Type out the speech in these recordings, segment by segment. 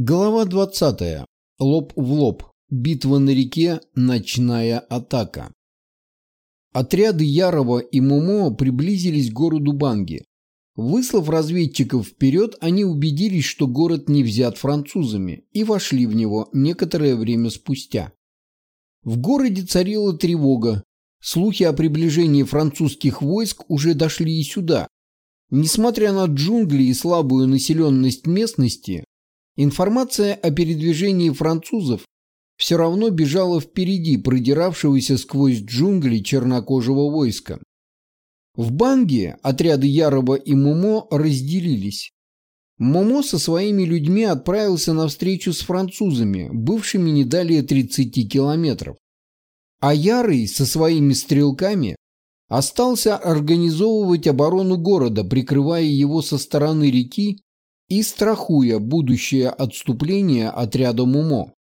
Глава 20. Лоб в лоб. Битва на реке. Ночная атака. Отряды Ярова и Мумо приблизились к городу Банги. Выслав разведчиков вперед, они убедились, что город не взят французами, и вошли в него некоторое время спустя. В городе царила тревога. Слухи о приближении французских войск уже дошли и сюда. Несмотря на джунгли и слабую населенность местности, Информация о передвижении французов все равно бежала впереди продиравшегося сквозь джунгли чернокожего войска. В Банге отряды Ярого и Момо разделились. Момо со своими людьми отправился на встречу с французами, бывшими не далее 30 километров. А Ярый со своими стрелками остался организовывать оборону города, прикрывая его со стороны реки и страхуя будущее отступление отряда Мумо.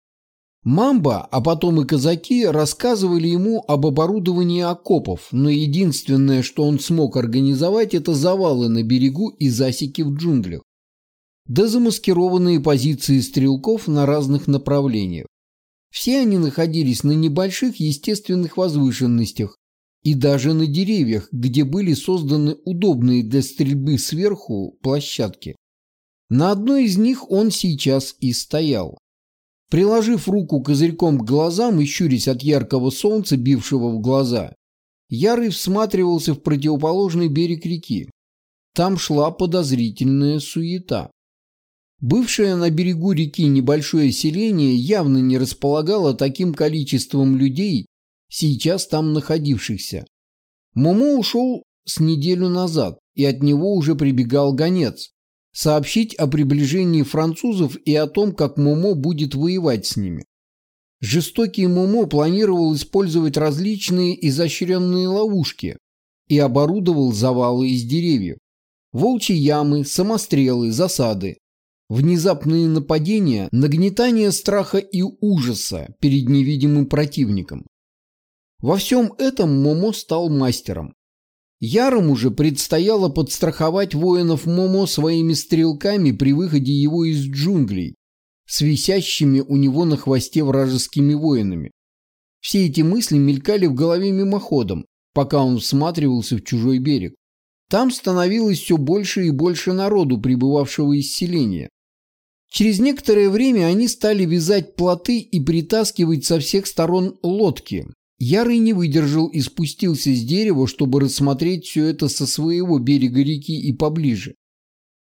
Мамба, а потом и казаки рассказывали ему об оборудовании окопов, но единственное, что он смог организовать, это завалы на берегу и засеки в джунглях. Да замаскированные позиции стрелков на разных направлениях. Все они находились на небольших естественных возвышенностях и даже на деревьях, где были созданы удобные для стрельбы сверху площадки. На одной из них он сейчас и стоял. Приложив руку козырьком к глазам и щурясь от яркого солнца, бившего в глаза, Ярый всматривался в противоположный берег реки. Там шла подозрительная суета. Бывшее на берегу реки небольшое селение явно не располагало таким количеством людей, сейчас там находившихся. Момо ушел с неделю назад, и от него уже прибегал гонец, сообщить о приближении французов и о том, как Момо будет воевать с ними. Жестокий Момо планировал использовать различные изощренные ловушки и оборудовал завалы из деревьев. Волчьи ямы, самострелы, засады. Внезапные нападения, нагнетание страха и ужаса перед невидимым противником. Во всем этом Момо стал мастером. Ярому же предстояло подстраховать воинов Момо своими стрелками при выходе его из джунглей, с висящими у него на хвосте вражескими воинами. Все эти мысли мелькали в голове мимоходом, пока он всматривался в чужой берег. Там становилось все больше и больше народу, прибывавшего из селения. Через некоторое время они стали вязать плоты и притаскивать со всех сторон лодки, Ярый не выдержал и спустился с дерева, чтобы рассмотреть все это со своего берега реки и поближе.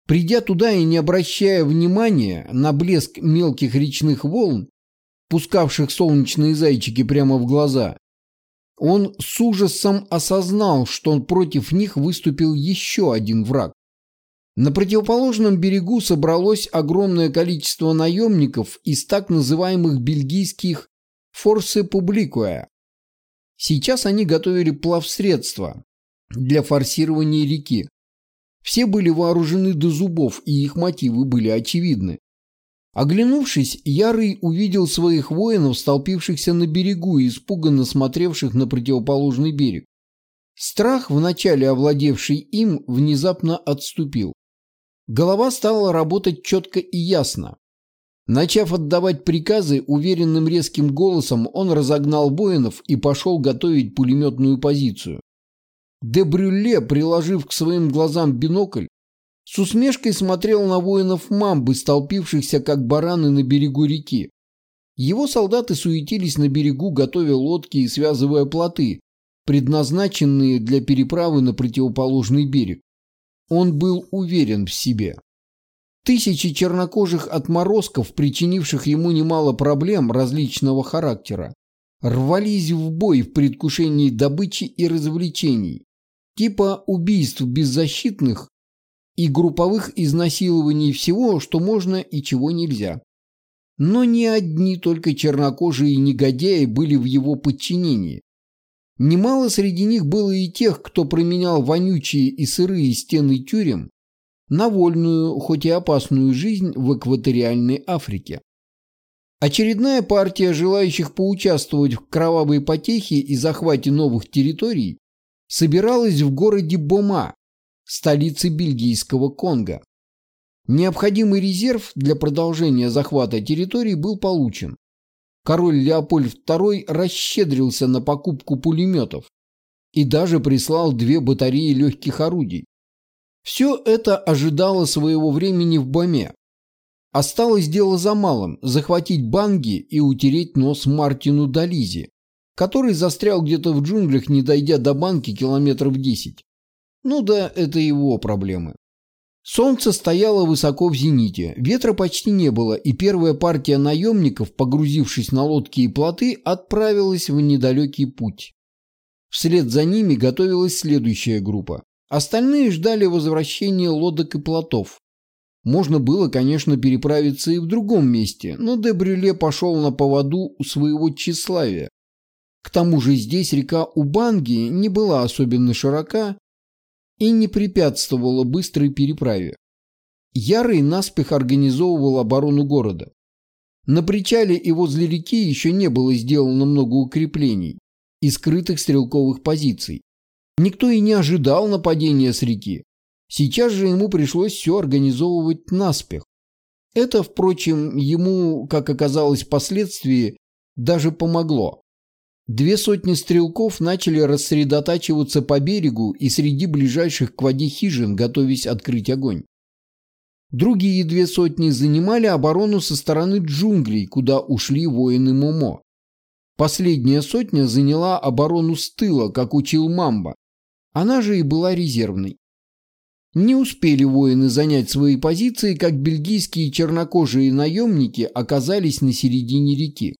Придя туда и не обращая внимания на блеск мелких речных волн, пускавших солнечные зайчики прямо в глаза, он с ужасом осознал, что он против них выступил еще один враг. На противоположном берегу собралось огромное количество наемников из так называемых бельгийских «форсе публикуя», Сейчас они готовили плавсредства для форсирования реки. Все были вооружены до зубов, и их мотивы были очевидны. Оглянувшись, Ярый увидел своих воинов, столпившихся на берегу и испуганно смотревших на противоположный берег. Страх, вначале овладевший им, внезапно отступил. Голова стала работать четко и ясно. Начав отдавать приказы уверенным резким голосом, он разогнал воинов и пошел готовить пулеметную позицию. Де Брюле, приложив к своим глазам бинокль, с усмешкой смотрел на воинов мамбы, столпившихся как бараны на берегу реки. Его солдаты суетились на берегу, готовя лодки и связывая плоты, предназначенные для переправы на противоположный берег. Он был уверен в себе. Тысячи чернокожих отморозков, причинивших ему немало проблем различного характера, рвались в бой в предвкушении добычи и развлечений, типа убийств беззащитных и групповых изнасилований всего, что можно и чего нельзя. Но не одни только чернокожие негодяи были в его подчинении. Немало среди них было и тех, кто променял вонючие и сырые стены тюрем на вольную, хоть и опасную жизнь в экваториальной Африке. Очередная партия желающих поучаствовать в кровавой потехе и захвате новых территорий собиралась в городе Бома, столице бельгийского Конго. Необходимый резерв для продолжения захвата территории был получен. Король Леопольд II расщедрился на покупку пулеметов и даже прислал две батареи легких орудий. Все это ожидало своего времени в Баме. Осталось дело за малым – захватить Банги и утереть нос Мартину Дализи, который застрял где-то в джунглях, не дойдя до банки километров десять. Ну да, это его проблемы. Солнце стояло высоко в зените, ветра почти не было, и первая партия наемников, погрузившись на лодки и плоты, отправилась в недалекий путь. Вслед за ними готовилась следующая группа. Остальные ждали возвращения лодок и плотов. Можно было, конечно, переправиться и в другом месте, но де Брюле пошел на поводу у своего тщеславия. К тому же здесь река Убанги не была особенно широка, и не препятствовала быстрой переправе. Ярый наспех организовывал оборону города. На причале и возле реки еще не было сделано много укреплений и скрытых стрелковых позиций. Никто и не ожидал нападения с реки. Сейчас же ему пришлось все организовывать наспех. Это, впрочем, ему, как оказалось впоследствии, даже помогло. Две сотни стрелков начали рассредотачиваться по берегу и среди ближайших к воде хижин, готовясь открыть огонь. Другие две сотни занимали оборону со стороны джунглей, куда ушли воины Момо. Последняя сотня заняла оборону с тыла, как учил Мамба. Она же и была резервной. Не успели воины занять свои позиции, как бельгийские чернокожие наемники оказались на середине реки.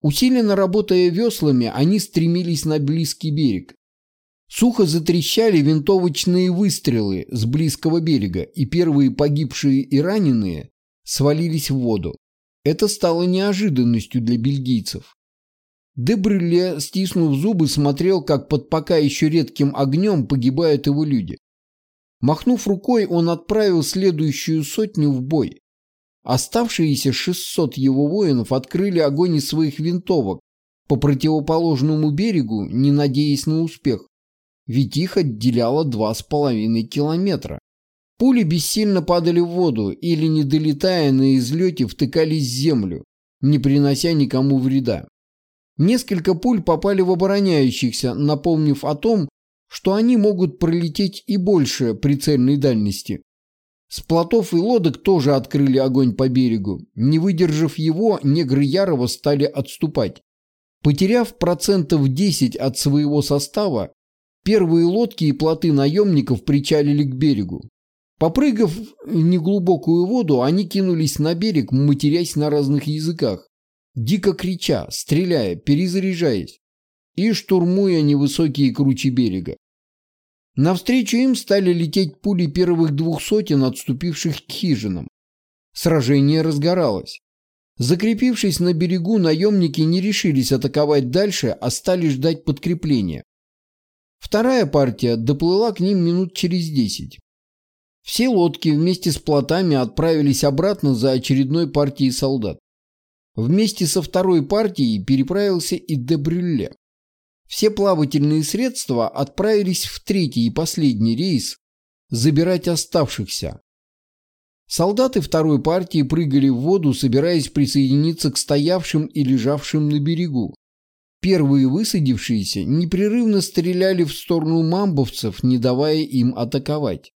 Усиленно работая веслами, они стремились на близкий берег. Сухо затрещали винтовочные выстрелы с близкого берега, и первые погибшие и раненые свалились в воду. Это стало неожиданностью для бельгийцев. Дебрюле, стиснув зубы, смотрел, как под пока еще редким огнем погибают его люди. Махнув рукой, он отправил следующую сотню в бой. Оставшиеся 600 его воинов открыли огонь из своих винтовок по противоположному берегу, не надеясь на успех, ведь их отделяло два с половиной километра. Пули бессильно падали в воду или, не долетая на излете, втыкались в землю, не принося никому вреда. Несколько пуль попали в обороняющихся, напомнив о том, что они могут пролететь и больше прицельной дальности. С плотов и лодок тоже открыли огонь по берегу. Не выдержав его, негры Ярова стали отступать. Потеряв процентов 10 от своего состава, первые лодки и плоты наемников причалили к берегу. Попрыгав в неглубокую воду, они кинулись на берег, матерясь на разных языках, дико крича, стреляя, перезаряжаясь и штурмуя невысокие кручи берега. Навстречу им стали лететь пули первых двух сотен отступивших к хижинам. Сражение разгоралось. Закрепившись на берегу, наемники не решились атаковать дальше, а стали ждать подкрепления. Вторая партия доплыла к ним минут через десять. Все лодки вместе с плотами отправились обратно за очередной партией солдат. Вместе со второй партией переправился и Дебрюлле. Все плавательные средства отправились в третий и последний рейс забирать оставшихся. Солдаты второй партии прыгали в воду, собираясь присоединиться к стоявшим и лежавшим на берегу. Первые высадившиеся непрерывно стреляли в сторону мамбовцев, не давая им атаковать.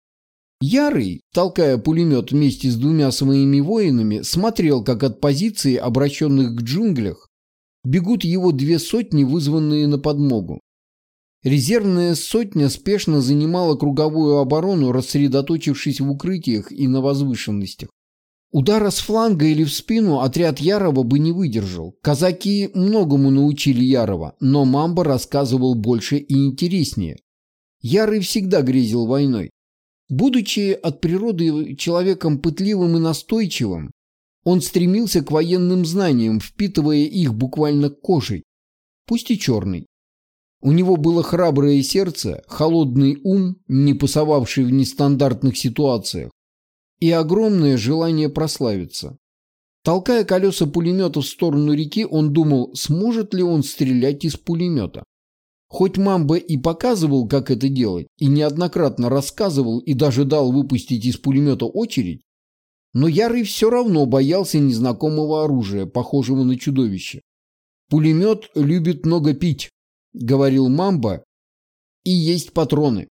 Ярый, толкая пулемет вместе с двумя своими воинами, смотрел, как от позиции, обращенных к джунглях, бегут его две сотни, вызванные на подмогу. Резервная сотня спешно занимала круговую оборону, рассредоточившись в укрытиях и на возвышенностях. Удара с фланга или в спину отряд Ярова бы не выдержал. Казаки многому научили Ярова, но Мамба рассказывал больше и интереснее. Ярый всегда грезил войной. Будучи от природы человеком пытливым и настойчивым, он стремился к военным знаниям, впитывая их буквально кожей, пусть и черный. У него было храброе сердце, холодный ум, не пасовавший в нестандартных ситуациях, и огромное желание прославиться. Толкая колеса пулемета в сторону реки, он думал, сможет ли он стрелять из пулемета. Хоть Мамба и показывал, как это делать, и неоднократно рассказывал и даже дал выпустить из пулемета очередь, Но Ярый все равно боялся незнакомого оружия, похожего на чудовище. «Пулемет любит много пить», — говорил Мамба, — «и есть патроны.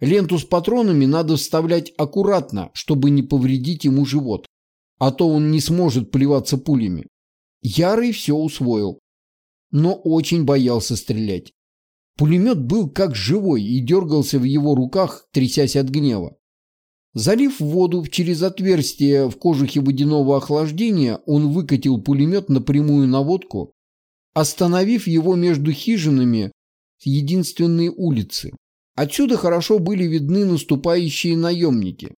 Ленту с патронами надо вставлять аккуратно, чтобы не повредить ему живот, а то он не сможет плеваться пулями. Ярый все усвоил, но очень боялся стрелять. Пулемет был как живой и дергался в его руках, трясясь от гнева. Залив воду через отверстие в кожухе водяного охлаждения, он выкатил пулемет на водку, остановив его между хижинами единственной улицы. Отсюда хорошо были видны наступающие наемники.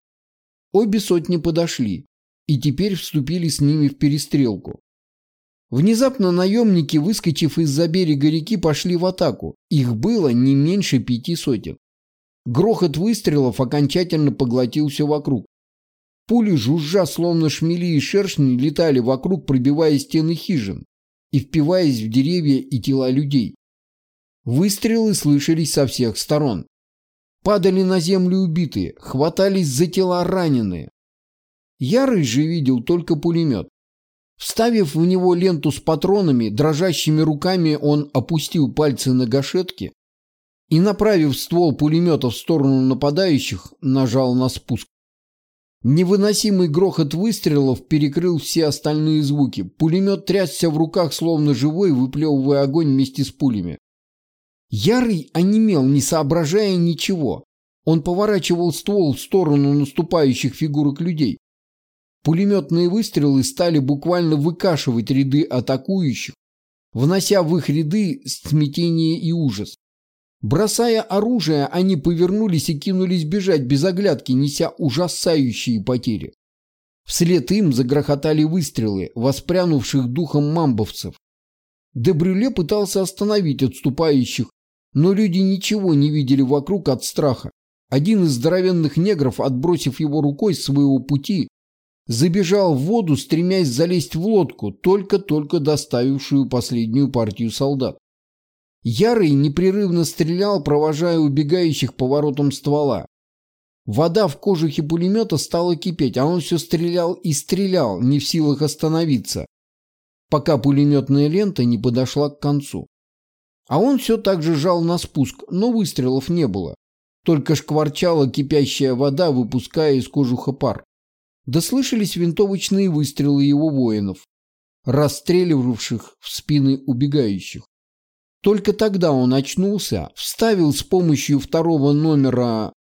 Обе сотни подошли и теперь вступили с ними в перестрелку. Внезапно наемники, выскочив из-за берега реки, пошли в атаку. Их было не меньше пяти сотен. Грохот выстрелов окончательно поглотил все вокруг. Пули, жужжа, словно шмели и шершни, летали вокруг, пробивая стены хижин и впиваясь в деревья и тела людей. Выстрелы слышались со всех сторон. Падали на землю убитые, хватались за тела раненые. Ярый же видел только пулемет. Вставив в него ленту с патронами, дрожащими руками он опустил пальцы на гашетки и, направив ствол пулемета в сторону нападающих, нажал на спуск. Невыносимый грохот выстрелов перекрыл все остальные звуки. Пулемет трясся в руках, словно живой, выплевывая огонь вместе с пулями. Ярый онемел, не соображая ничего. Он поворачивал ствол в сторону наступающих фигурок людей. Пулеметные выстрелы стали буквально выкашивать ряды атакующих, внося в их ряды смятение и ужас. Бросая оружие, они повернулись и кинулись бежать без оглядки, неся ужасающие потери. Вслед им загрохотали выстрелы, воспрянувших духом мамбовцев. Дебрюле пытался остановить отступающих, но люди ничего не видели вокруг от страха. Один из здоровенных негров, отбросив его рукой с своего пути, забежал в воду, стремясь залезть в лодку, только-только доставившую последнюю партию солдат. Ярый непрерывно стрелял, провожая убегающих поворотом ствола. Вода в кожухе пулемета стала кипеть, а он все стрелял и стрелял, не в силах остановиться, пока пулеметная лента не подошла к концу. А он все так же жал на спуск, но выстрелов не было. Только шкварчала кипящая вода, выпуская из кожуха пар. Да слышались винтовочные выстрелы его воинов, расстреливавших в спины убегающих. Только тогда он очнулся, вставил с помощью второго номера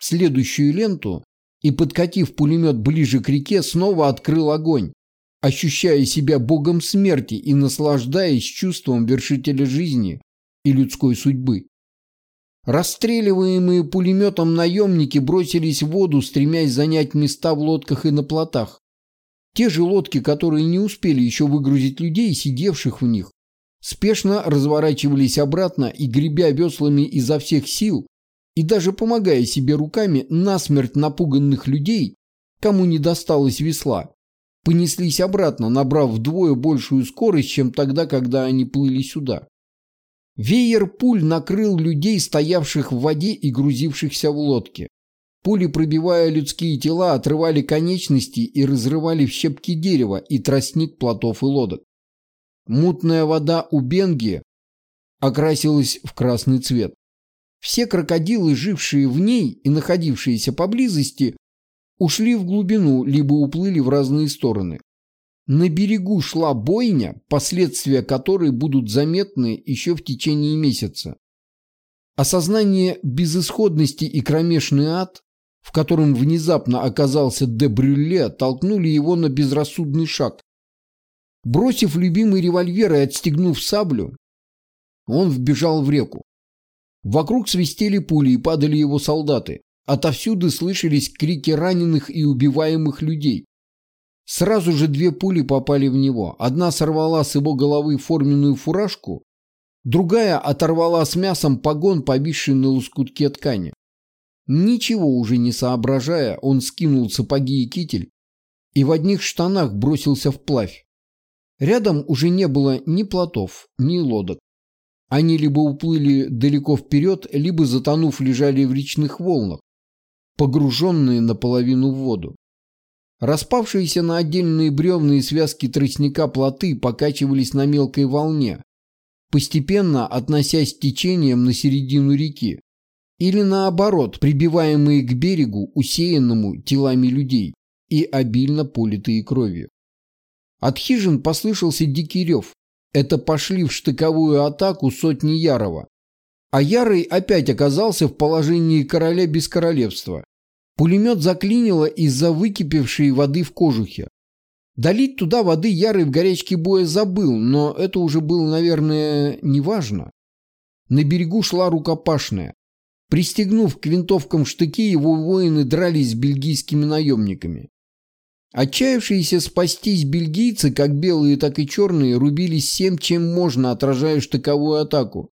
следующую ленту и, подкатив пулемет ближе к реке, снова открыл огонь, ощущая себя богом смерти и наслаждаясь чувством вершителя жизни и людской судьбы. Расстреливаемые пулеметом наемники бросились в воду, стремясь занять места в лодках и на плотах. Те же лодки, которые не успели еще выгрузить людей, сидевших в них, спешно разворачивались обратно и, гребя веслами изо всех сил, и даже помогая себе руками насмерть напуганных людей, кому не досталось весла, понеслись обратно, набрав вдвое большую скорость, чем тогда, когда они плыли сюда. Веер пуль накрыл людей, стоявших в воде и грузившихся в лодке. Пули, пробивая людские тела, отрывали конечности и разрывали в щепки дерева и тростник плотов и лодок. Мутная вода у Бенги окрасилась в красный цвет. Все крокодилы, жившие в ней и находившиеся поблизости, ушли в глубину, либо уплыли в разные стороны. На берегу шла бойня, последствия которой будут заметны еще в течение месяца. Осознание безысходности и кромешный ад, в котором внезапно оказался де Брюле, толкнули его на безрассудный шаг. Бросив любимый револьвер и отстегнув саблю, он вбежал в реку. Вокруг свистели пули и падали его солдаты. Отовсюду слышались крики раненых и убиваемых людей. Сразу же две пули попали в него. Одна сорвала с его головы форменную фуражку, другая оторвала с мясом погон, повисший на лоскутке ткани. Ничего уже не соображая, он скинул сапоги и китель и в одних штанах бросился вплавь. Рядом уже не было ни плотов, ни лодок. Они либо уплыли далеко вперед, либо, затонув, лежали в речных волнах, погруженные наполовину в воду. Распавшиеся на отдельные бревна и связки тростника плоты покачивались на мелкой волне, постепенно относясь течением на середину реки. Или наоборот, прибиваемые к берегу, усеянному телами людей и обильно политые кровью. От хижин послышался дикий рев. Это пошли в штыковую атаку сотни Ярова. А Ярый опять оказался в положении короля без королевства. Пулемет заклинило из-за выкипевшей воды в кожухе. Долить туда воды Ярый в горячке боя забыл, но это уже было, наверное, неважно. На берегу шла рукопашная. Пристегнув к винтовкам штыки, его воины дрались с бельгийскими наемниками. Отчаявшиеся спастись бельгийцы, как белые, так и черные, рубились всем, чем можно, отражая штыковую атаку.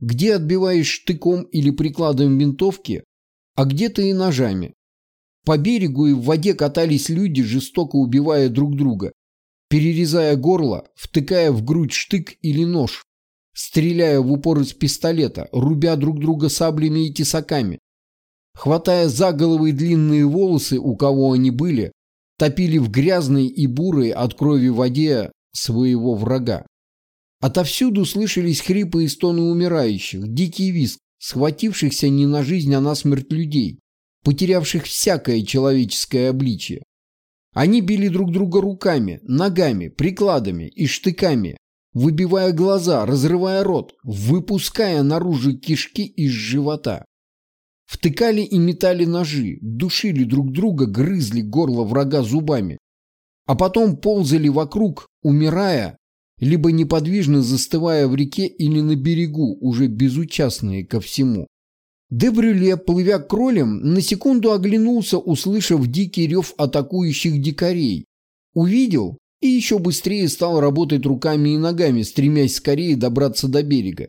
Где отбиваешь штыком или прикладом винтовки, а где-то и ножами. По берегу и в воде катались люди, жестоко убивая друг друга, перерезая горло, втыкая в грудь штык или нож, стреляя в упор из пистолета, рубя друг друга саблями и тесаками. Хватая за головы длинные волосы, у кого они были, топили в грязной и бурой от крови воде своего врага. Отовсюду слышались хрипы и стоны умирающих, дикий визг, схватившихся не на жизнь, а на смерть людей, потерявших всякое человеческое обличие. Они били друг друга руками, ногами, прикладами и штыками, выбивая глаза, разрывая рот, выпуская наружу кишки из живота. Втыкали и метали ножи, душили друг друга, грызли горло врага зубами. А потом ползали вокруг, умирая либо неподвижно застывая в реке или на берегу, уже безучастные ко всему. Дебрюле, плывя кролем, на секунду оглянулся, услышав дикий рев атакующих дикарей. Увидел и еще быстрее стал работать руками и ногами, стремясь скорее добраться до берега.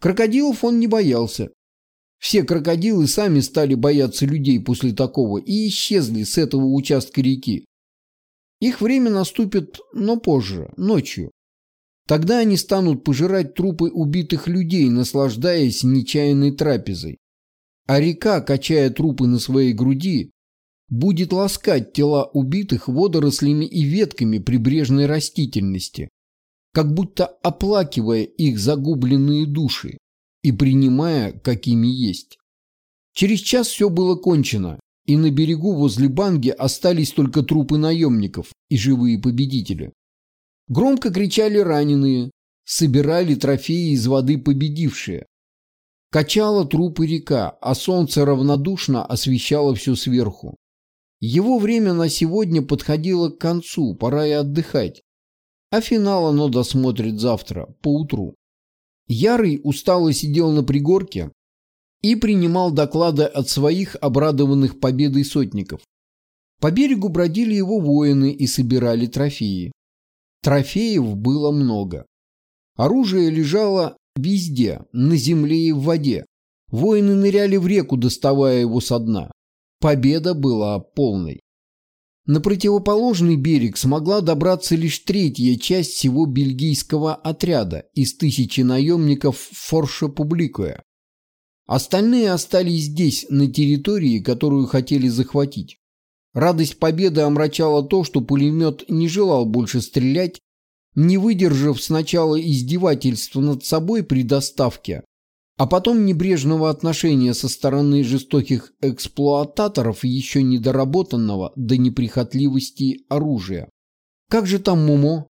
Крокодилов он не боялся. Все крокодилы сами стали бояться людей после такого и исчезли с этого участка реки. Их время наступит, но позже, ночью. Тогда они станут пожирать трупы убитых людей, наслаждаясь нечаянной трапезой. А река, качая трупы на своей груди, будет ласкать тела убитых водорослями и ветками прибрежной растительности, как будто оплакивая их загубленные души и принимая, какими есть. Через час все было кончено, и на берегу возле Банги остались только трупы наемников и живые победители. Громко кричали раненые, собирали трофеи из воды победившие. Качала трупы река, а солнце равнодушно освещало все сверху. Его время на сегодня подходило к концу, пора и отдыхать. А финал оно досмотрит завтра, поутру. Ярый устало сидел на пригорке и принимал доклады от своих обрадованных победой сотников. По берегу бродили его воины и собирали трофеи. Трофеев было много. Оружие лежало везде, на земле и в воде. Воины ныряли в реку, доставая его со дна. Победа была полной. На противоположный берег смогла добраться лишь третья часть всего бельгийского отряда из тысячи наемников Форша Публикуя. Остальные остались здесь, на территории, которую хотели захватить. Радость победы омрачала то, что пулемет не желал больше стрелять, не выдержав сначала издевательства над собой при доставке, а потом небрежного отношения со стороны жестоких эксплуататоров еще недоработанного до неприхотливости оружия. Как же там Мумо?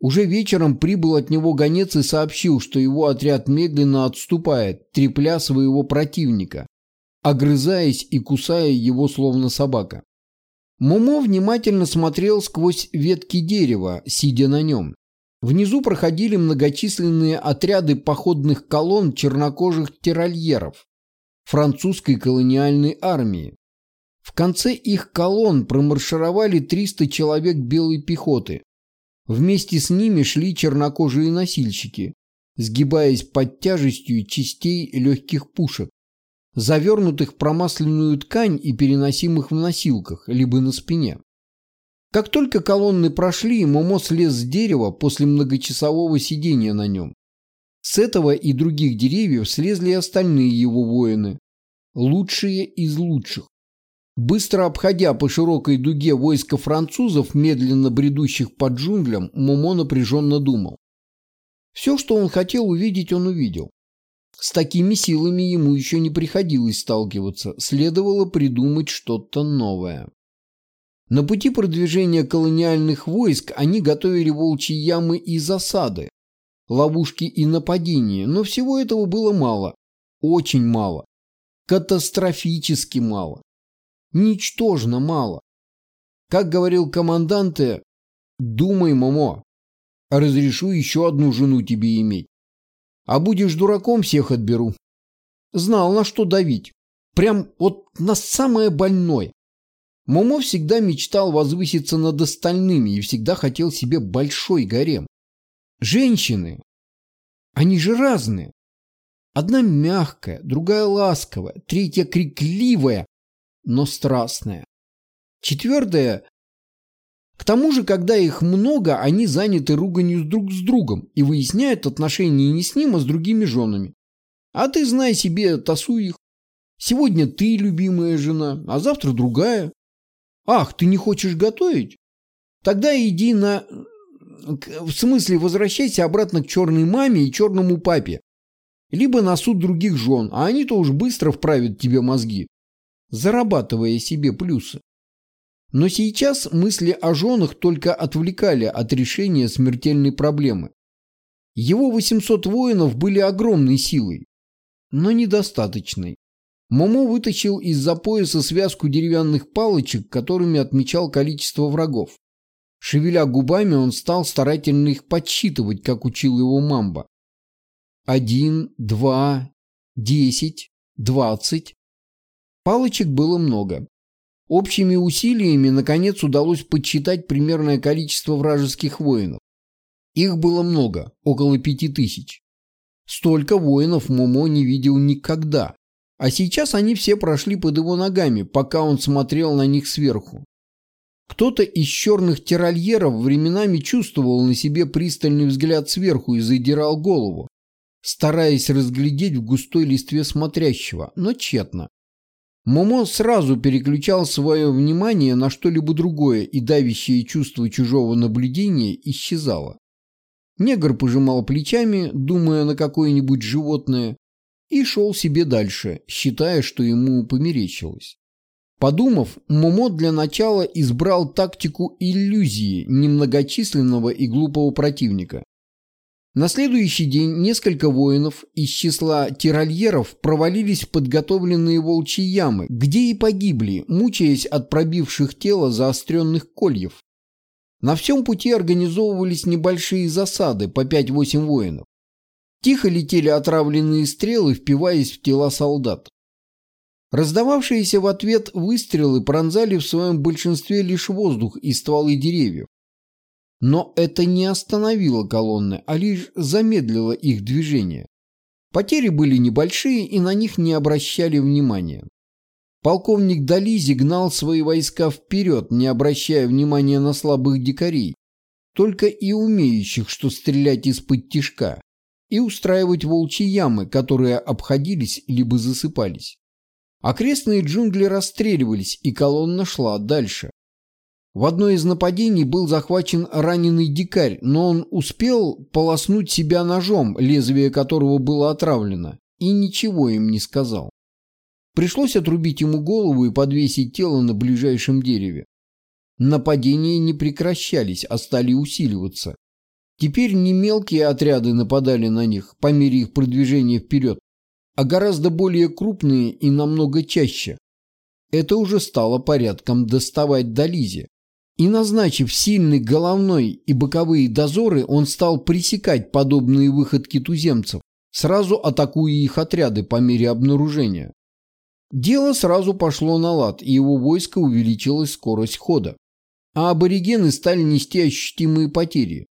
Уже вечером прибыл от него гонец и сообщил, что его отряд медленно отступает, трепля своего противника, огрызаясь и кусая его словно собака. Момо внимательно смотрел сквозь ветки дерева, сидя на нем. Внизу проходили многочисленные отряды походных колонн чернокожих тиральеров французской колониальной армии. В конце их колонн промаршировали 300 человек белой пехоты. Вместе с ними шли чернокожие носильщики, сгибаясь под тяжестью частей легких пушек завернутых в промасленную ткань и переносимых в носилках, либо на спине. Как только колонны прошли, Момо слез с дерева после многочасового сидения на нем. С этого и других деревьев слезли остальные его воины, лучшие из лучших. Быстро обходя по широкой дуге войска французов, медленно бредущих по джунглям, Момо напряженно думал. Все, что он хотел увидеть, он увидел. С такими силами ему еще не приходилось сталкиваться, следовало придумать что-то новое. На пути продвижения колониальных войск они готовили волчьи ямы и засады, ловушки и нападения, но всего этого было мало, очень мало, катастрофически мало, ничтожно мало. Как говорил команданте, думай, Момо, разрешу еще одну жену тебе иметь. А будешь дураком, всех отберу. Знал, на что давить. Прям вот на самое больное. Момо всегда мечтал возвыситься над остальными и всегда хотел себе большой гарем. Женщины, они же разные. Одна мягкая, другая ласковая, третья крикливая, но страстная. Четвертая к тому же, когда их много, они заняты руганью друг с другом и выясняют отношения не с ним, а с другими женами. А ты, знай себе, тасуй их. Сегодня ты любимая жена, а завтра другая. Ах, ты не хочешь готовить? Тогда иди на... В смысле, возвращайся обратно к черной маме и черному папе. Либо на суд других жен, а они-то уж быстро вправят тебе мозги, зарабатывая себе плюсы. Но сейчас мысли о женах только отвлекали от решения смертельной проблемы. Его 800 воинов были огромной силой, но недостаточной. Момо вытащил из-за пояса связку деревянных палочек, которыми отмечал количество врагов. Шевеля губами, он стал старательно их подсчитывать, как учил его Мамба. Один, два, десять, двадцать. Палочек было много. Общими усилиями, наконец, удалось подсчитать примерное количество вражеских воинов. Их было много, около пяти тысяч. Столько воинов Момо не видел никогда. А сейчас они все прошли под его ногами, пока он смотрел на них сверху. Кто-то из черных тиральеров временами чувствовал на себе пристальный взгляд сверху и задирал голову, стараясь разглядеть в густой листве смотрящего, но тщетно. Момо сразу переключал свое внимание на что-либо другое, и давящее чувство чужого наблюдения исчезало. Негр пожимал плечами, думая на какое-нибудь животное, и шел себе дальше, считая, что ему померещилось. Подумав, Момо для начала избрал тактику иллюзии немногочисленного и глупого противника. На следующий день несколько воинов из числа тирольеров провалились в подготовленные волчьи ямы, где и погибли, мучаясь от пробивших тело заостренных кольев. На всем пути организовывались небольшие засады по 5-8 воинов. Тихо летели отравленные стрелы, впиваясь в тела солдат. Раздававшиеся в ответ выстрелы пронзали в своем большинстве лишь воздух и стволы деревьев. Но это не остановило колонны, а лишь замедлило их движение. Потери были небольшие и на них не обращали внимания. Полковник Дализи гнал свои войска вперед, не обращая внимания на слабых дикарей, только и умеющих, что стрелять из-под тишка, и устраивать волчьи ямы, которые обходились либо засыпались. Окрестные джунгли расстреливались, и колонна шла дальше. В одной из нападений был захвачен раненый дикарь, но он успел полоснуть себя ножом, лезвие которого было отравлено, и ничего им не сказал. Пришлось отрубить ему голову и подвесить тело на ближайшем дереве. Нападения не прекращались, а стали усиливаться. Теперь не мелкие отряды нападали на них по мере их продвижения вперед, а гораздо более крупные и намного чаще. Это уже стало порядком доставать до Лизи, и назначив сильный головной и боковые дозоры, он стал пресекать подобные выходки туземцев, сразу атакуя их отряды по мере обнаружения. Дело сразу пошло на лад, и его войско увеличилась скорость хода. А аборигены стали нести ощутимые потери.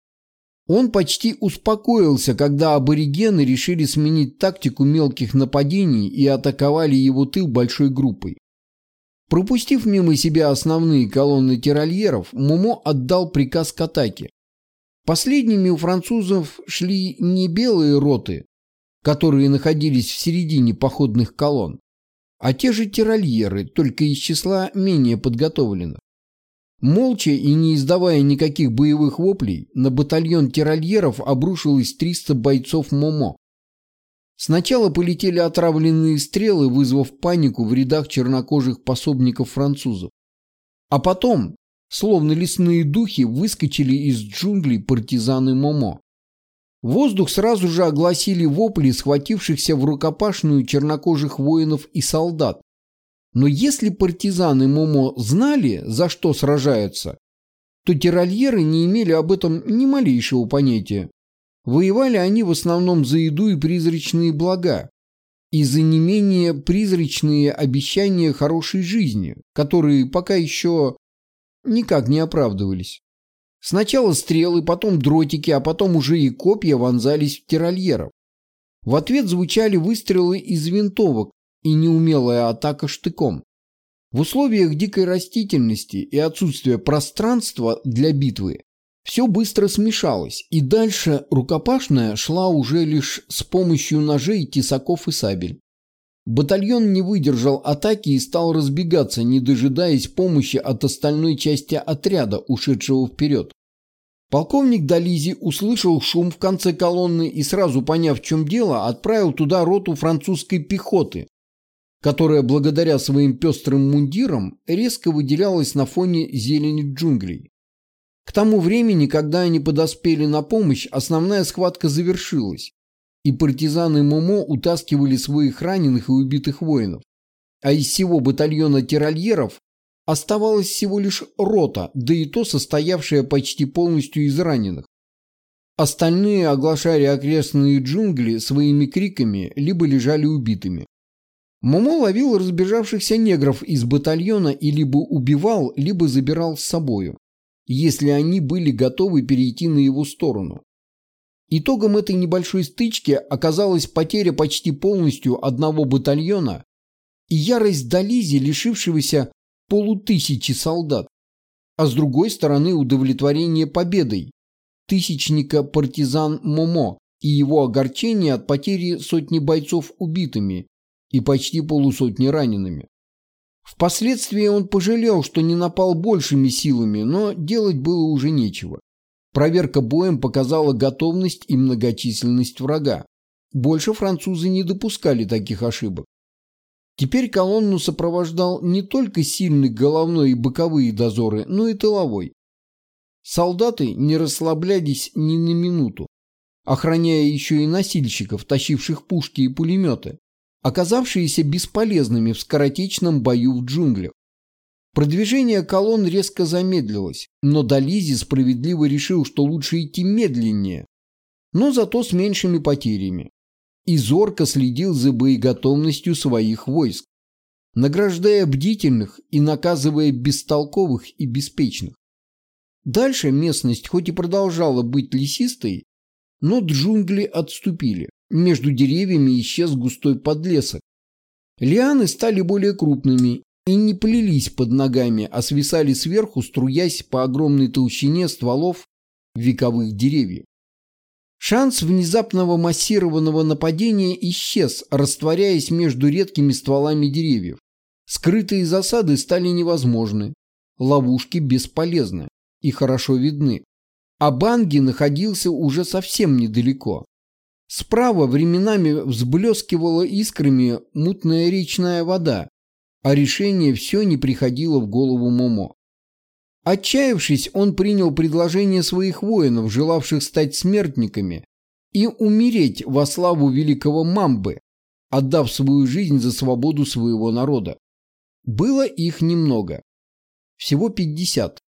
Он почти успокоился, когда аборигены решили сменить тактику мелких нападений и атаковали его тыл большой группой. Пропустив мимо себя основные колонны тирольеров, Мумо отдал приказ к атаке. Последними у французов шли не белые роты, которые находились в середине походных колонн, а те же тирольеры, только из числа менее подготовленных. Молча и не издавая никаких боевых воплей, на батальон тирольеров обрушилось 300 бойцов МОМО. Сначала полетели отравленные стрелы, вызвав панику в рядах чернокожих пособников французов. А потом, словно лесные духи, выскочили из джунглей партизаны Момо. Воздух сразу же огласили вопли схватившихся в рукопашную чернокожих воинов и солдат. Но если партизаны Момо знали, за что сражаются, то тиральеры не имели об этом ни малейшего понятия. Воевали они в основном за еду и призрачные блага, и за не менее призрачные обещания хорошей жизни, которые пока еще никак не оправдывались. Сначала стрелы, потом дротики, а потом уже и копья вонзались в тирольеров. В ответ звучали выстрелы из винтовок и неумелая атака штыком. В условиях дикой растительности и отсутствия пространства для битвы все быстро смешалось, и дальше рукопашная шла уже лишь с помощью ножей, тесаков и сабель. Батальон не выдержал атаки и стал разбегаться, не дожидаясь помощи от остальной части отряда, ушедшего вперед. Полковник Дализи услышал шум в конце колонны и, сразу поняв, в чем дело, отправил туда роту французской пехоты, которая благодаря своим пестрым мундирам резко выделялась на фоне зелени джунглей. К тому времени, когда они подоспели на помощь, основная схватка завершилась, и партизаны Момо утаскивали своих раненых и убитых воинов. А из всего батальона тиральеров оставалась всего лишь рота, да и то состоявшая почти полностью из раненых. Остальные оглашали окрестные джунгли своими криками, либо лежали убитыми. Момо ловил разбежавшихся негров из батальона и либо убивал, либо забирал с собою, если они были готовы перейти на его сторону. Итогом этой небольшой стычки оказалась потеря почти полностью одного батальона и ярость Дализи, лишившегося полутысячи солдат, а с другой стороны удовлетворение победой тысячника партизан Момо и его огорчение от потери сотни бойцов убитыми и почти полусотни ранеными. Впоследствии он пожалел, что не напал большими силами, но делать было уже нечего. Проверка боем показала готовность и многочисленность врага. Больше французы не допускали таких ошибок. Теперь колонну сопровождал не только сильный головной и боковые дозоры, но и тыловой. Солдаты не расслаблялись ни на минуту, охраняя еще и носильщиков, тащивших пушки и пулеметы, оказавшиеся бесполезными в скоротечном бою в джунглях. Продвижение колонн резко замедлилось, но Дализи справедливо решил, что лучше идти медленнее, но зато с меньшими потерями. И зорко следил за боеготовностью своих войск, награждая бдительных и наказывая бестолковых и беспечных. Дальше местность хоть и продолжала быть лесистой, но джунгли отступили. Между деревьями исчез густой подлесок. Лианы стали более крупными и не плелись под ногами, а свисали сверху, струясь по огромной толщине стволов вековых деревьев. Шанс внезапного массированного нападения исчез, растворяясь между редкими стволами деревьев. Скрытые засады стали невозможны, ловушки бесполезны и хорошо видны. А Банги находился уже совсем недалеко. Справа временами взблескивала искрами мутная речная вода, а решение все не приходило в голову Момо. Отчаявшись, он принял предложение своих воинов, желавших стать смертниками, и умереть во славу великого Мамбы, отдав свою жизнь за свободу своего народа. Было их немного. Всего пятьдесят.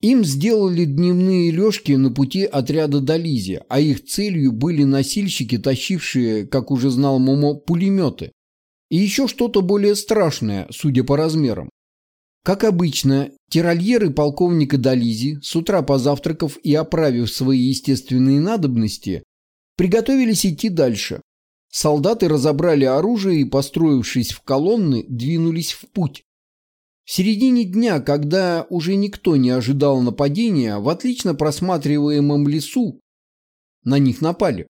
Им сделали дневные лёжки на пути отряда Дализи, а их целью были носильщики, тащившие, как уже знал Момо, пулеметы. И еще что-то более страшное, судя по размерам. Как обычно, тиральеры полковника Дализи, с утра позавтракав и оправив свои естественные надобности, приготовились идти дальше. Солдаты разобрали оружие и, построившись в колонны, двинулись в путь. В середине дня, когда уже никто не ожидал нападения, в отлично просматриваемом лесу на них напали.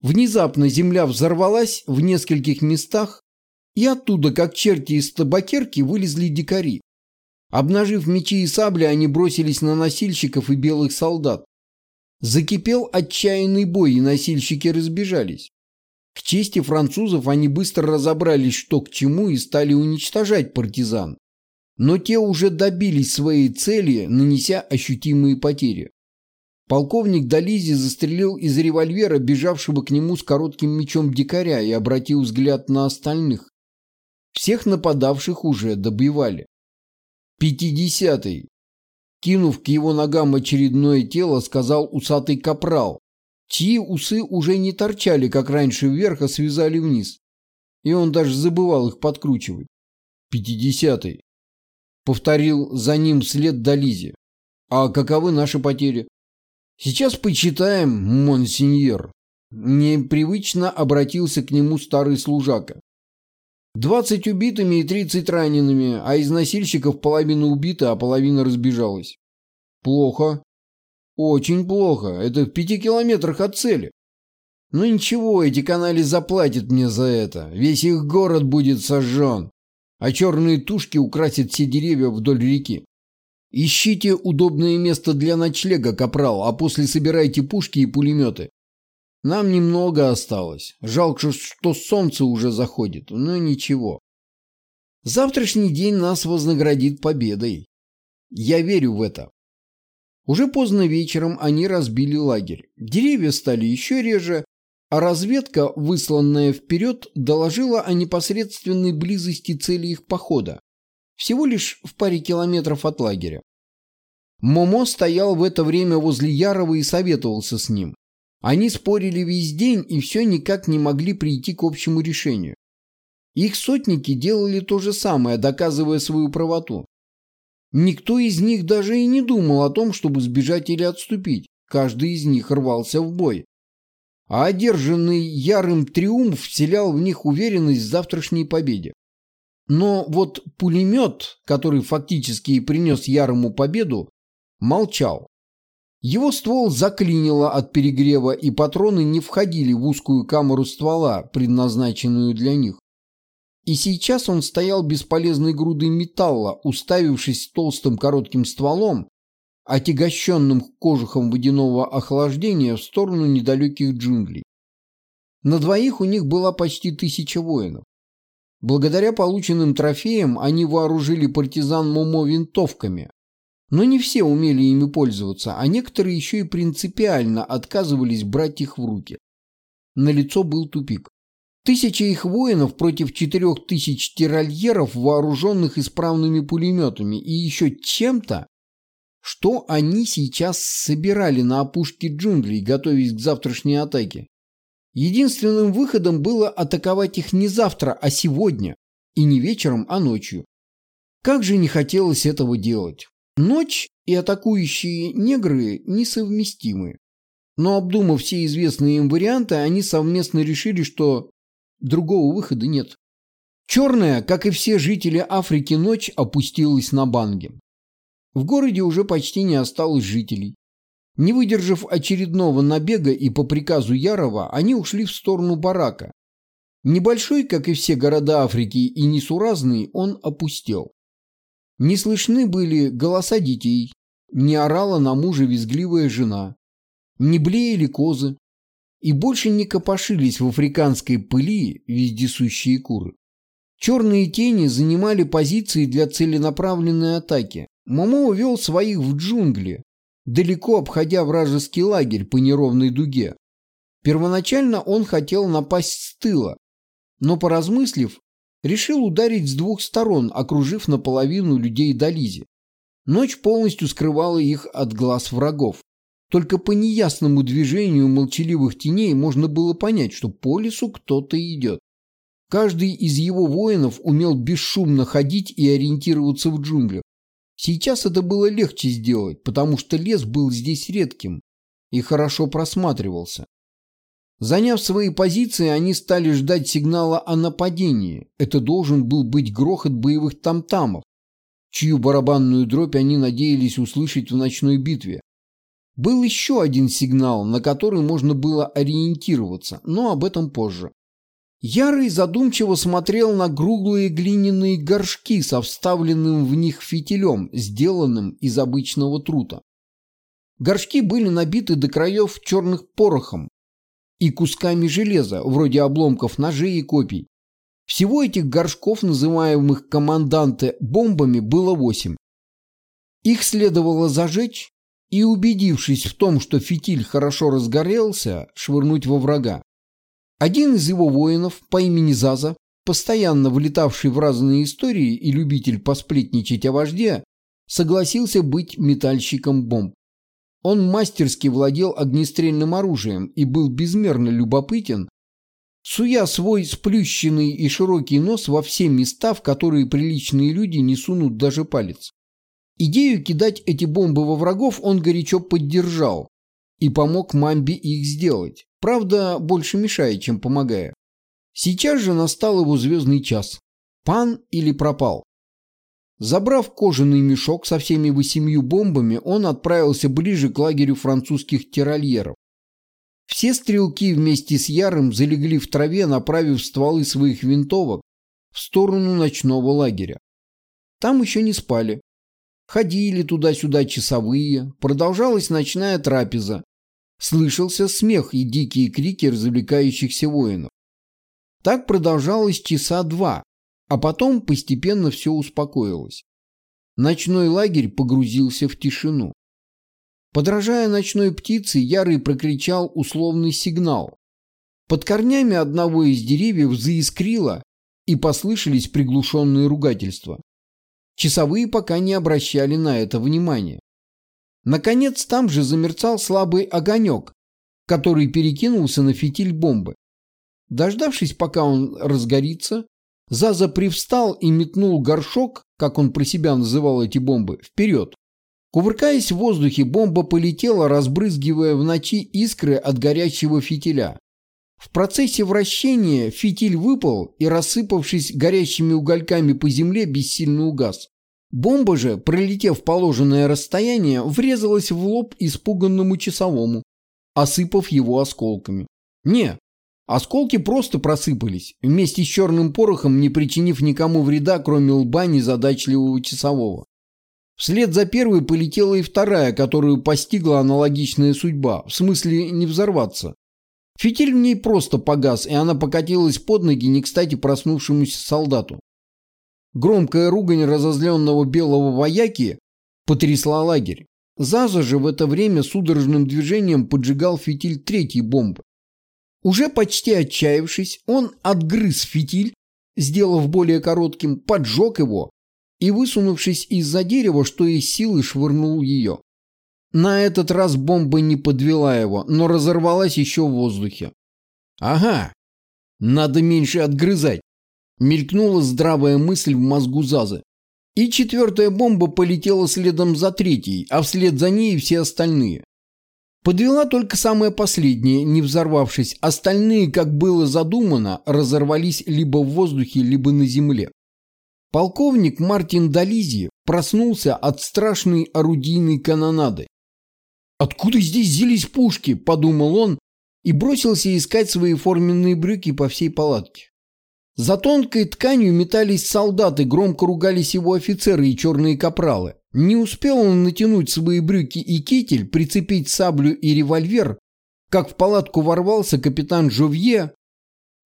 Внезапно земля взорвалась в нескольких местах, И оттуда, как черти из табакерки, вылезли дикари. Обнажив мечи и сабли, они бросились на носильщиков и белых солдат. Закипел отчаянный бой, и носильщики разбежались. К чести французов они быстро разобрались, что к чему, и стали уничтожать партизан. Но те уже добились своей цели, нанеся ощутимые потери. Полковник Дализи застрелил из револьвера бежавшего к нему с коротким мечом дикаря и обратил взгляд на остальных. Всех нападавших уже добивали. «Пятидесятый!» Кинув к его ногам очередное тело, сказал усатый капрал, чьи усы уже не торчали, как раньше вверх, а связали вниз. И он даже забывал их подкручивать. «Пятидесятый!» Повторил за ним след Дализи. «А каковы наши потери?» «Сейчас почитаем, монсеньор». Непривычно обратился к нему старый служака. Двадцать убитыми и тридцать ранеными, а из носильщиков половина убита, а половина разбежалась. Плохо. Очень плохо. Это в пяти километрах от цели. Ну ничего, эти канали заплатят мне за это. Весь их город будет сожжен. А черные тушки украсят все деревья вдоль реки. Ищите удобное место для ночлега, капрал, а после собирайте пушки и пулеметы. Нам немного осталось. Жалко, что солнце уже заходит, но ничего. Завтрашний день нас вознаградит победой. Я верю в это. Уже поздно вечером они разбили лагерь. Деревья стали еще реже, а разведка, высланная вперед, доложила о непосредственной близости цели их похода. Всего лишь в паре километров от лагеря. Момо стоял в это время возле Ярого и советовался с ним. Они спорили весь день и все никак не могли прийти к общему решению. Их сотники делали то же самое, доказывая свою правоту. Никто из них даже и не думал о том, чтобы сбежать или отступить. Каждый из них рвался в бой. А одержанный Ярым триумф вселял в них уверенность в завтрашней победе. Но вот пулемет, который фактически и принес Ярому победу, молчал. Его ствол заклинило от перегрева, и патроны не входили в узкую камеру ствола, предназначенную для них. И сейчас он стоял бесполезной грудой металла, уставившись толстым коротким стволом, отягощенным кожухом водяного охлаждения в сторону недалеких джунглей. На двоих у них была почти тысяча воинов. Благодаря полученным трофеям они вооружили партизан Момо винтовками, но не все умели ими пользоваться, а некоторые еще и принципиально отказывались брать их в руки. Налицо был тупик. Тысяча их воинов против четырех тысяч тиральеров, вооруженных исправными пулеметами и еще чем-то, что они сейчас собирали на опушке джунглей, готовясь к завтрашней атаке. Единственным выходом было атаковать их не завтра, а сегодня, и не вечером, а ночью. Как же не хотелось этого делать. Ночь и атакующие негры несовместимы. Но обдумав все известные им варианты, они совместно решили, что другого выхода нет. Черная, как и все жители Африки, ночь опустилась на Банге. В городе уже почти не осталось жителей. Не выдержав очередного набега и по приказу Ярого, они ушли в сторону барака. Небольшой, как и все города Африки, и несуразный, он опустел. Не слышны были голоса детей, не орала на мужа визгливая жена, не блеяли козы, и больше не копошились в африканской пыли вездесущие куры. Черные тени занимали позиции для целенаправленной атаки. Момо увел своих в джунгли, далеко обходя вражеский лагерь по неровной дуге. Первоначально он хотел напасть с тыла, но, поразмыслив, решил ударить с двух сторон, окружив наполовину людей Дализи. Ночь полностью скрывала их от глаз врагов. Только по неясному движению молчаливых теней можно было понять, что по лесу кто-то идет. Каждый из его воинов умел бесшумно ходить и ориентироваться в джунглях. Сейчас это было легче сделать, потому что лес был здесь редким и хорошо просматривался. Заняв свои позиции, они стали ждать сигнала о нападении. Это должен был быть грохот боевых тамтамов, чью барабанную дробь они надеялись услышать в ночной битве. Был еще один сигнал, на который можно было ориентироваться, но об этом позже. Ярый задумчиво смотрел на круглые глиняные горшки со вставленным в них фитилем, сделанным из обычного трута. Горшки были набиты до краев черных порохом и кусками железа, вроде обломков ножей и копий. Всего этих горшков, называемых команданты бомбами, было восемь. Их следовало зажечь и, убедившись в том, что фитиль хорошо разгорелся, швырнуть во врага. Один из его воинов по имени Заза, постоянно влетавший в разные истории и любитель посплетничать о вожде, согласился быть метальщиком бомб. Он мастерски владел огнестрельным оружием и был безмерно любопытен, суя свой сплющенный и широкий нос во все места, в которые приличные люди не сунут даже палец. Идею кидать эти бомбы во врагов он горячо поддержал и помог Мамбе их сделать. Правда, больше мешая, чем помогая. Сейчас же настал его звездный час. Пан или пропал. Забрав кожаный мешок со всеми восемью бомбами, он отправился ближе к лагерю французских тирольеров. Все стрелки вместе с Ярым залегли в траве, направив стволы своих винтовок в сторону ночного лагеря. Там еще не спали. Ходили туда-сюда часовые, продолжалась ночная трапеза, Слышался смех и дикие крики развлекающихся воинов. Так продолжалось часа два, а потом постепенно все успокоилось. Ночной лагерь погрузился в тишину. Подражая ночной птице, Ярый прокричал условный сигнал. Под корнями одного из деревьев заискрило, и послышались приглушенные ругательства. Часовые пока не обращали на это внимания. Наконец там же замерцал слабый огонек, который перекинулся на фитиль бомбы. Дождавшись, пока он разгорится, Заза привстал и метнул горшок, как он про себя называл эти бомбы, вперед. Кувыркаясь в воздухе, бомба полетела, разбрызгивая в ночи искры от горящего фитиля. В процессе вращения фитиль выпал и, рассыпавшись горящими угольками по земле, бессильно угас. Бомба же, пролетев положенное расстояние, врезалась в лоб испуганному часовому, осыпав его осколками. Не, осколки просто просыпались, вместе с черным порохом, не причинив никому вреда, кроме лба незадачливого часового. Вслед за первой полетела и вторая, которую постигла аналогичная судьба, в смысле не взорваться. Фитиль в ней просто погас, и она покатилась под ноги не кстати проснувшемуся солдату. Громкая ругань разозленного белого вояки потрясла лагерь. Заза же в это время судорожным движением поджигал фитиль третьей бомбы. Уже почти отчаявшись, он отгрыз фитиль, сделав более коротким, поджег его и, высунувшись из-за дерева, что из силы швырнул ее. На этот раз бомба не подвела его, но разорвалась еще в воздухе. «Ага, надо меньше отгрызать. Мелькнула здравая мысль в мозгу Зазы. И четвертая бомба полетела следом за третьей, а вслед за ней все остальные. Подвела только самая последняя, не взорвавшись. Остальные, как было задумано, разорвались либо в воздухе, либо на земле. Полковник Мартин Дализи проснулся от страшной орудийной канонады. «Откуда здесь взялись пушки?» – подумал он и бросился искать свои форменные брюки по всей палатке. За тонкой тканью метались солдаты, громко ругались его офицеры и черные капралы. Не успел он натянуть свои брюки и китель, прицепить саблю и револьвер, как в палатку ворвался капитан Жовье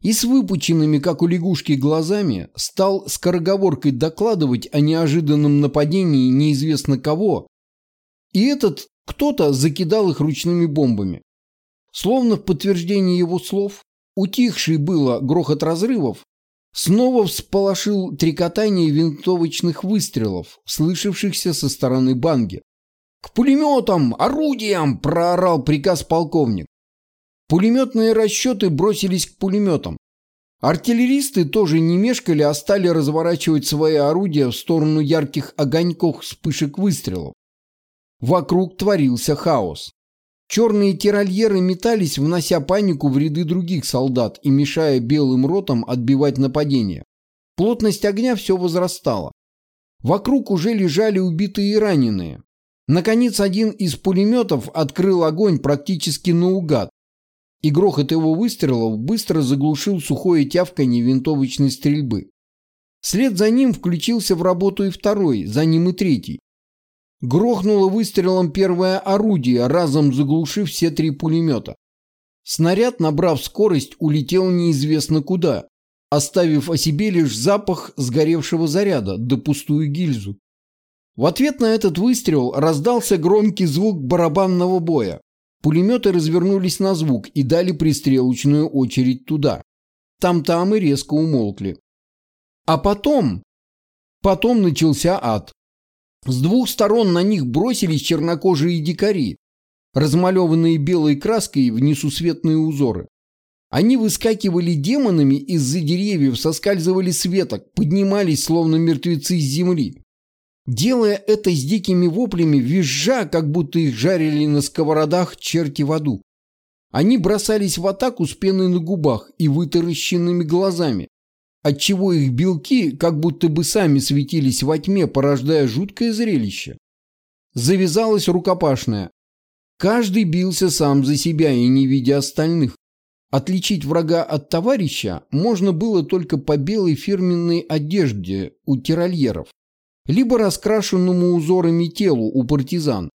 и с выпученными, как у лягушки, глазами стал скороговоркой докладывать о неожиданном нападении неизвестно кого. И этот кто-то закидал их ручными бомбами. Словно в подтверждение его слов, утихший было грохот разрывов, Снова всполошил трекотание винтовочных выстрелов, слышавшихся со стороны банги. «К пулеметам! Орудиям!» – проорал приказ полковник. Пулеметные расчеты бросились к пулеметам. Артиллеристы тоже не мешкали, а стали разворачивать свои орудия в сторону ярких огоньков вспышек выстрелов. Вокруг творился хаос. Черные тирольеры метались, внося панику в ряды других солдат и мешая белым ротам отбивать нападение. Плотность огня все возрастала. Вокруг уже лежали убитые и раненые. Наконец, один из пулеметов открыл огонь практически наугад. и грохот его выстрелов быстро заглушил сухое тявканье винтовочной стрельбы. Вслед за ним включился в работу и второй, за ним и третий. Грохнуло выстрелом первое орудие, разом заглушив все три пулемета. Снаряд, набрав скорость, улетел неизвестно куда, оставив о себе лишь запах сгоревшего заряда да пустую гильзу. В ответ на этот выстрел раздался громкий звук барабанного боя. Пулеметы развернулись на звук и дали пристрелочную очередь туда. Там-там и резко умолкли. А потом... Потом начался ад. С двух сторон на них бросились чернокожие дикари, размалеванные белой краской в несусветные узоры. Они выскакивали демонами из-за деревьев, соскальзывали с веток, поднимались, словно мертвецы с земли. Делая это с дикими воплями, визжа, как будто их жарили на сковородах черти в аду. Они бросались в атаку с пеной на губах и вытаращенными глазами, отчего их белки как будто бы сами светились во тьме, порождая жуткое зрелище. Завязалась рукопашная. Каждый бился сам за себя и не видя остальных. Отличить врага от товарища можно было только по белой фирменной одежде у тирольеров, либо раскрашенному узорами телу у партизан.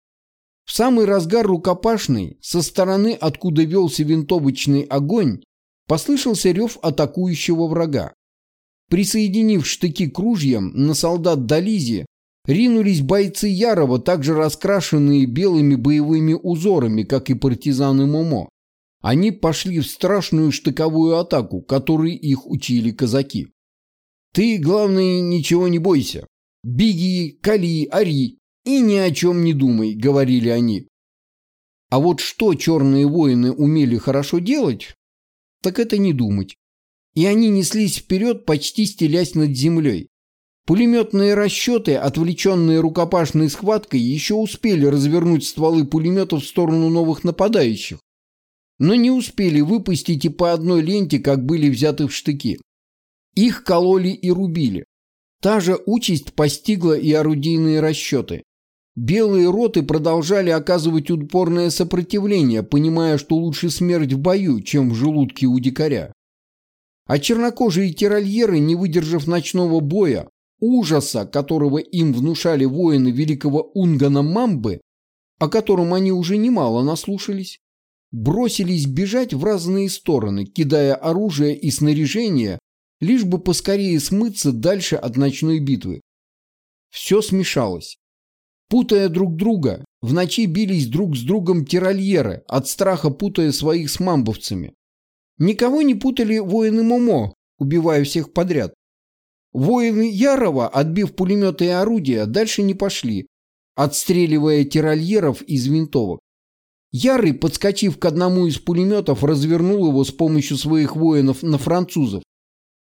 В самый разгар рукопашной, со стороны, откуда велся винтовочный огонь, послышался рев атакующего врага. Присоединив штыки к ружьям, на солдат Дализи ринулись бойцы Ярого, также раскрашенные белыми боевыми узорами, как и партизаны Момо. Они пошли в страшную штыковую атаку, которой их учили казаки. Ты, главное, ничего не бойся. Беги, коли, ори и ни о чем не думай, говорили они. А вот что черные воины умели хорошо делать, так это не думать. И они неслись вперед, почти стелясь над землей. Пулеметные расчеты, отвлеченные рукопашной схваткой, еще успели развернуть стволы пулеметов в сторону новых нападающих но не успели выпустить и по одной ленте, как были взяты в штыки. Их кололи и рубили. Та же участь постигла и орудийные расчеты. Белые роты продолжали оказывать упорное сопротивление, понимая, что лучше смерть в бою, чем в желудке у дикаря. А чернокожие тирольеры, не выдержав ночного боя, ужаса, которого им внушали воины великого Унгана Мамбы, о котором они уже немало наслушались, бросились бежать в разные стороны, кидая оружие и снаряжение, лишь бы поскорее смыться дальше от ночной битвы. Все смешалось. Путая друг друга, в ночи бились друг с другом тиральеры, от страха путая своих с мамбовцами. Никого не путали воины Момо, убивая всех подряд. Воины Ярого, отбив пулеметы и орудия, дальше не пошли, отстреливая тиральеров из винтовок. Ярый, подскочив к одному из пулеметов, развернул его с помощью своих воинов на французов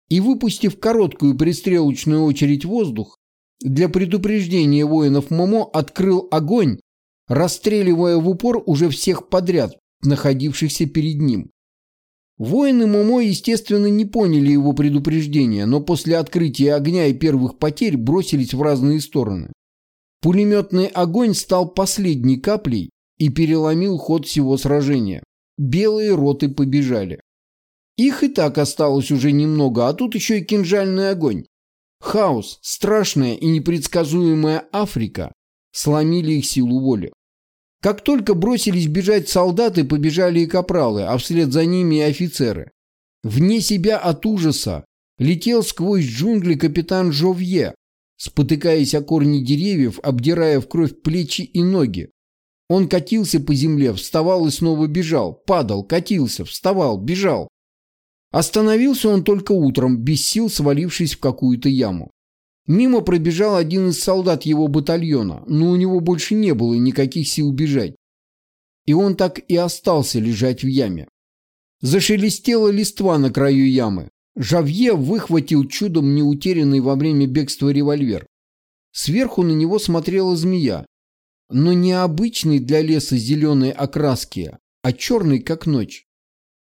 и, выпустив короткую пристрелочную очередь в воздух, для предупреждения воинов Момо открыл огонь, расстреливая в упор уже всех подряд, находившихся перед ним. Воины Момо, естественно, не поняли его предупреждения, но после открытия огня и первых потерь бросились в разные стороны. Пулеметный огонь стал последней каплей, и переломил ход всего сражения. Белые роты побежали. Их и так осталось уже немного, а тут еще и кинжальный огонь. Хаос, страшная и непредсказуемая Африка сломили их силу воли. Как только бросились бежать солдаты, побежали и капралы, а вслед за ними и офицеры. Вне себя от ужаса летел сквозь джунгли капитан Жовье, спотыкаясь о корни деревьев, обдирая в кровь плечи и ноги, он катился по земле, вставал и снова бежал, падал, катился, вставал, бежал. Остановился он только утром, без сил свалившись в какую-то яму. Мимо пробежал один из солдат его батальона, но у него больше не было никаких сил бежать. И он так и остался лежать в яме. Зашелестела листва на краю ямы. Жавье выхватил чудом не утерянный во время бегства револьвер. Сверху на него смотрела змея, но не обычный для леса зеленой окраски, а черный, как ночь.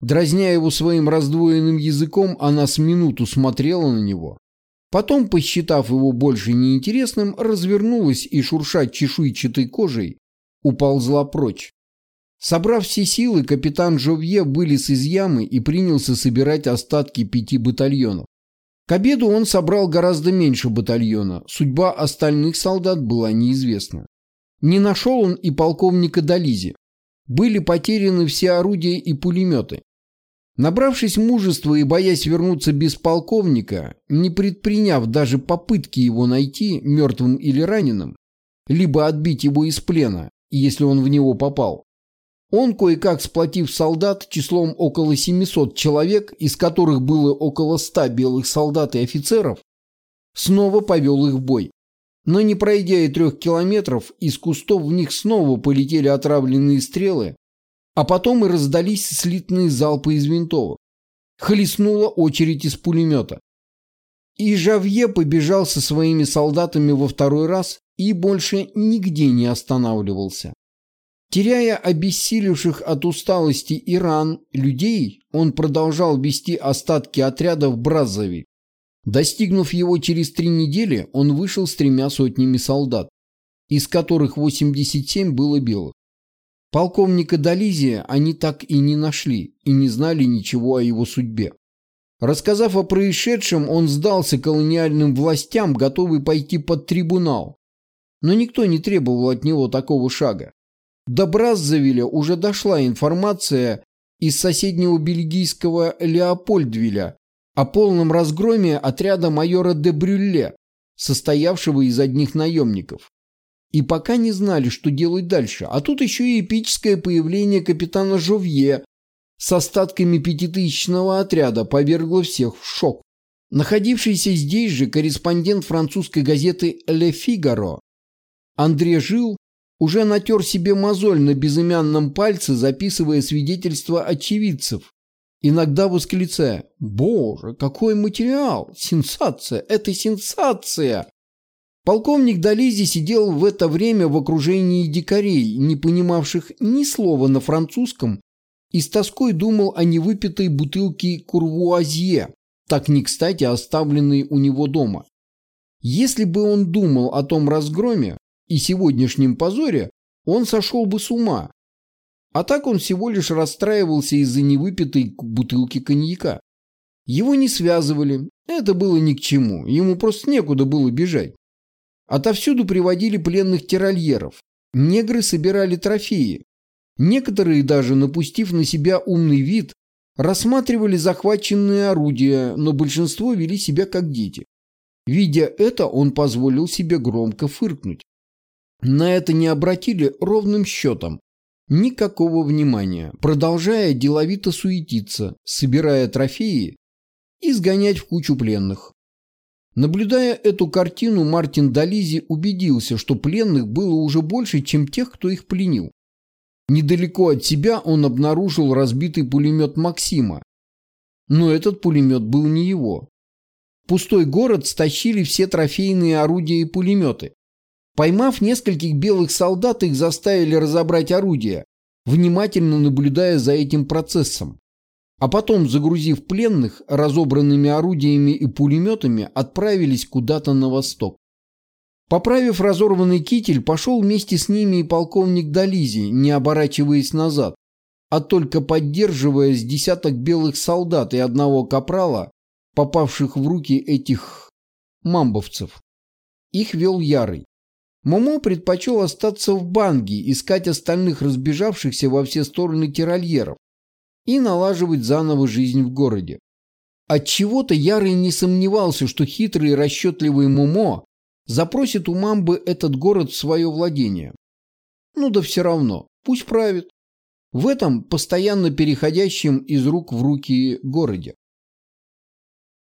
Дразня его своим раздвоенным языком, она с минуту смотрела на него. Потом, посчитав его больше неинтересным, развернулась и, шурша чешуйчатой кожей, уползла прочь. Собрав все силы, капитан Жовье вылез из ямы и принялся собирать остатки пяти батальонов. К обеду он собрал гораздо меньше батальона, судьба остальных солдат была неизвестна. Не нашел он и полковника Дализи. Были потеряны все орудия и пулеметы. Набравшись мужества и боясь вернуться без полковника, не предприняв даже попытки его найти, мертвым или раненым, либо отбить его из плена, если он в него попал, он, кое-как сплотив солдат числом около 700 человек, из которых было около 100 белых солдат и офицеров, снова повел их в бой. Но не пройдя и трех километров, из кустов в них снова полетели отравленные стрелы, а потом и раздались слитные залпы из винтовок. Хлестнула очередь из пулемета. И Жавье побежал со своими солдатами во второй раз и больше нигде не останавливался. Теряя обессилевших от усталости и ран людей, он продолжал вести остатки отряда в Бразовик. Достигнув его через три недели, он вышел с тремя сотнями солдат, из которых 87 было белых. Полковника Долизия они так и не нашли и не знали ничего о его судьбе. Рассказав о происшедшем, он сдался колониальным властям, готовый пойти под трибунал. Но никто не требовал от него такого шага. До Браззавиля уже дошла информация из соседнего бельгийского Леопольдвиля о полном разгроме отряда майора де Брюлле, состоявшего из одних наемников. И пока не знали, что делать дальше. А тут еще и эпическое появление капитана Жовье с остатками пятитысячного отряда повергло всех в шок. Находившийся здесь же корреспондент французской газеты «Ле Фигаро» Андре Жил уже натер себе мозоль на безымянном пальце, записывая свидетельства очевидцев, иногда восклицая «Боже, какой материал! Сенсация! Это сенсация!» Полковник Дализи сидел в это время в окружении дикарей, не понимавших ни слова на французском, и с тоской думал о невыпитой бутылке курвуазье, так не кстати оставленной у него дома. Если бы он думал о том разгроме, и сегодняшнем позоре, он сошел бы с ума. А так он всего лишь расстраивался из-за невыпитой бутылки коньяка. Его не связывали, это было ни к чему, ему просто некуда было бежать. Отовсюду приводили пленных тирольеров. Негры собирали трофеи. Некоторые даже, напустив на себя умный вид, рассматривали захваченные орудия, но большинство вели себя как дети. Видя это, он позволил себе громко фыркнуть. На это не обратили ровным счетом никакого внимания, продолжая деловито суетиться, собирая трофеи и сгонять в кучу пленных. Наблюдая эту картину, Мартин Дализи убедился, что пленных было уже больше, чем тех, кто их пленил. Недалеко от себя он обнаружил разбитый пулемет Максима. Но этот пулемет был не его. пустой город стащили все трофейные орудия и пулеметы. Поймав нескольких белых солдат, их заставили разобрать орудия, внимательно наблюдая за этим процессом. А потом, загрузив пленных разобранными орудиями и пулеметами, отправились куда-то на восток. Поправив разорванный китель, пошел вместе с ними и полковник Дализи, не оборачиваясь назад, а только поддерживая с десяток белых солдат и одного капрала, попавших в руки этих мамбовцев. Их вел Ярый. Момо предпочел остаться в Банги, искать остальных разбежавшихся во все стороны тиральеров и налаживать заново жизнь в городе. Отчего-то Ярый не сомневался, что хитрый и расчетливый Момо запросит у Мамбы этот город в свое владение. Ну да все равно, пусть правит. В этом постоянно переходящем из рук в руки городе.